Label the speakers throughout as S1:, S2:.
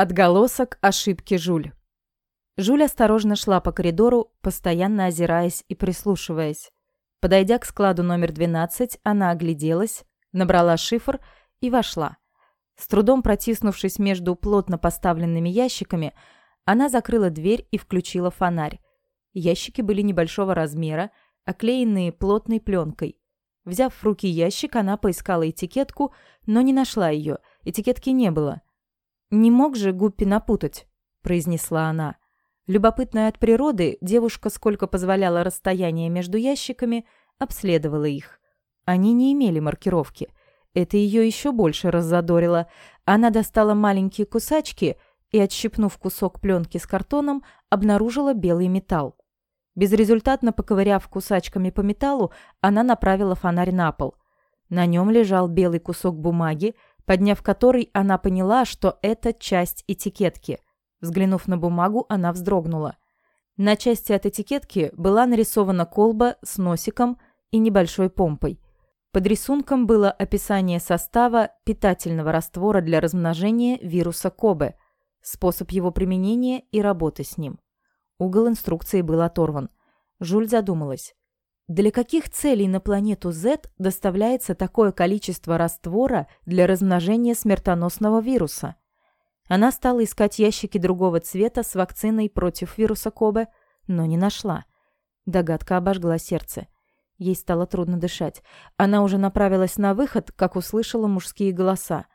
S1: Отголосок ошибки Жуль. Жуль осторожно шла по коридору, постоянно озираясь и прислушиваясь. Подойдя к складу номер 12, она огляделась, набрала шифр и вошла. С трудом протиснувшись между плотно поставленными ящиками, она закрыла дверь и включила фонарь. Ящики были небольшого размера, оклеенные плотной пленкой. Взяв в руки ящик, она поискала этикетку, но не нашла ее. Этикетки не было. «Не мог же Гуппи напутать?» – произнесла она. Любопытная от природы, девушка, сколько позволяло расстояние между ящиками, обследовала их. Они не имели маркировки. Это ее еще больше раззадорило. Она достала маленькие кусачки и, отщипнув кусок пленки с картоном, обнаружила белый металл. Безрезультатно поковыряв кусачками по металлу, она направила фонарь на пол. На нем лежал белый кусок бумаги, подняв который, она поняла, что это часть этикетки. Взглянув на бумагу, она вздрогнула. На части от этикетки была нарисована колба с носиком и небольшой помпой. Под рисунком было описание состава питательного раствора для размножения вируса Кобе, способ его применения и работы с ним. Угол инструкции был оторван. Жуль задумалась. Для каких целей на планету Z доставляется такое количество раствора для размножения смертоносного вируса? Она стала искать ящики другого цвета с вакциной против вируса Кобе, но не нашла. Догадка обожгла сердце. Ей стало трудно дышать. Она уже направилась на выход, как услышала мужские голоса.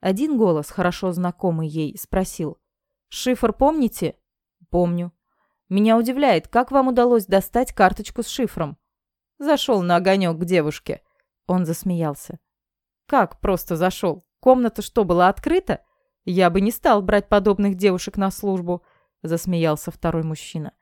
S1: Один голос, хорошо знакомый ей, спросил. «Шифр помните?» «Помню». «Меня удивляет, как вам удалось достать карточку с шифром?» Зашел на огонек к девушке. Он засмеялся. Как просто зашел? Комната что, была открыта? Я бы не стал брать подобных девушек на службу, засмеялся второй мужчина.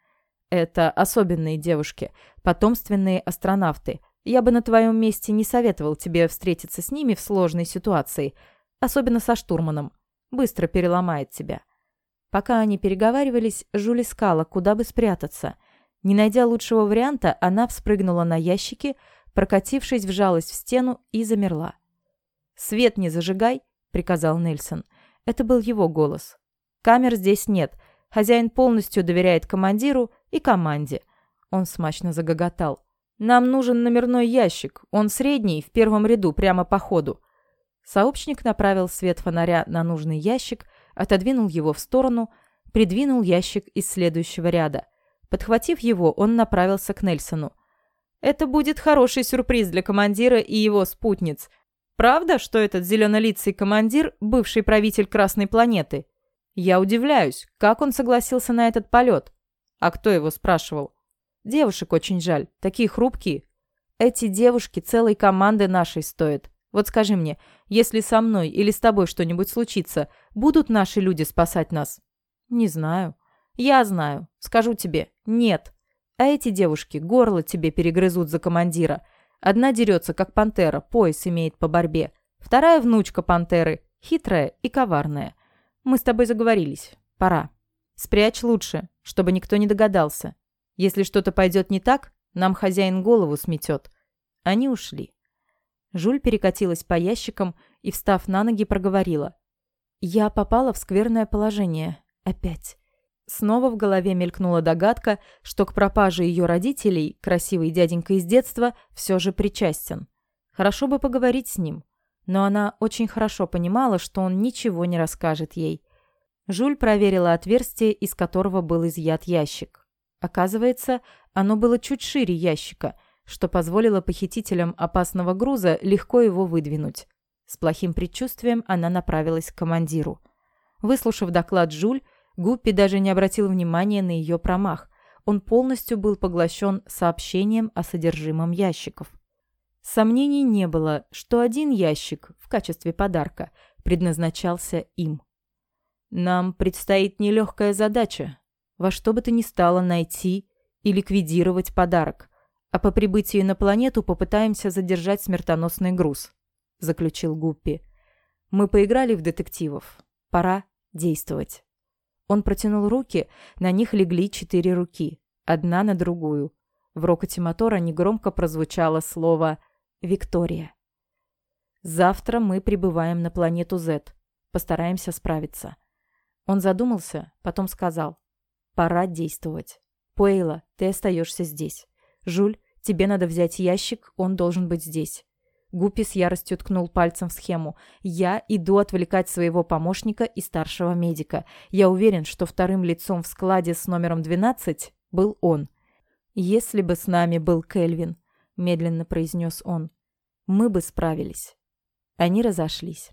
S1: Это особенные девушки, потомственные астронавты. Я бы на твоем месте не советовал тебе встретиться с ними в сложной ситуации, особенно со штурманом. Быстро переломает тебя. Пока они переговаривались, Жюль искала, куда бы спрятаться – не найдя лучшего варианта, она вспрыгнула на ящики, прокатившись, вжалась в стену и замерла. «Свет не зажигай», — приказал Нельсон. Это был его голос. «Камер здесь нет. Хозяин полностью доверяет командиру и команде». Он смачно загоготал. «Нам нужен номерной ящик. Он средний, в первом ряду, прямо по ходу». Сообщник направил свет фонаря на нужный ящик, отодвинул его в сторону, придвинул ящик из следующего ряда. Подхватив его, он направился к Нельсону. «Это будет хороший сюрприз для командира и его спутниц. Правда, что этот зеленолицый командир – бывший правитель Красной планеты? Я удивляюсь, как он согласился на этот полет? А кто его спрашивал? Девушек очень жаль, такие хрупкие. Эти девушки целой команды нашей стоят. Вот скажи мне, если со мной или с тобой что-нибудь случится, будут наши люди спасать нас? Не знаю. Я знаю. Скажу тебе. Нет. А эти девушки горло тебе перегрызут за командира. Одна дерется, как пантера, пояс имеет по борьбе. Вторая внучка пантеры, хитрая и коварная. Мы с тобой заговорились. Пора. Спрячь лучше, чтобы никто не догадался. Если что-то пойдет не так, нам хозяин голову сметет. Они ушли. Жуль перекатилась по ящикам и, встав на ноги, проговорила. «Я попала в скверное положение. Опять. Снова в голове мелькнула догадка, что к пропаже ее родителей красивый дяденька из детства все же причастен. Хорошо бы поговорить с ним. Но она очень хорошо понимала, что он ничего не расскажет ей. Жуль проверила отверстие, из которого был изъят ящик. Оказывается, оно было чуть шире ящика, что позволило похитителям опасного груза легко его выдвинуть. С плохим предчувствием она направилась к командиру. Выслушав доклад Жуль, Гуппи даже не обратил внимания на ее промах. Он полностью был поглощен сообщением о содержимом ящиков. Сомнений не было, что один ящик в качестве подарка предназначался им. «Нам предстоит нелегкая задача. Во что бы то ни стало найти и ликвидировать подарок, а по прибытии на планету попытаемся задержать смертоносный груз», — заключил Гуппи. «Мы поиграли в детективов. Пора действовать». Он протянул руки, на них легли четыре руки, одна на другую. В рокоте мотора негромко прозвучало слово «Виктория». «Завтра мы прибываем на планету Z. Постараемся справиться. Он задумался, потом сказал. «Пора действовать. Пуэйла, ты остаешься здесь. Жуль, тебе надо взять ящик, он должен быть здесь». Гуппи с яростью ткнул пальцем в схему. «Я иду отвлекать своего помощника и старшего медика. Я уверен, что вторым лицом в складе с номером 12 был он. Если бы с нами был Кельвин, медленно произнес он, мы бы справились». Они разошлись.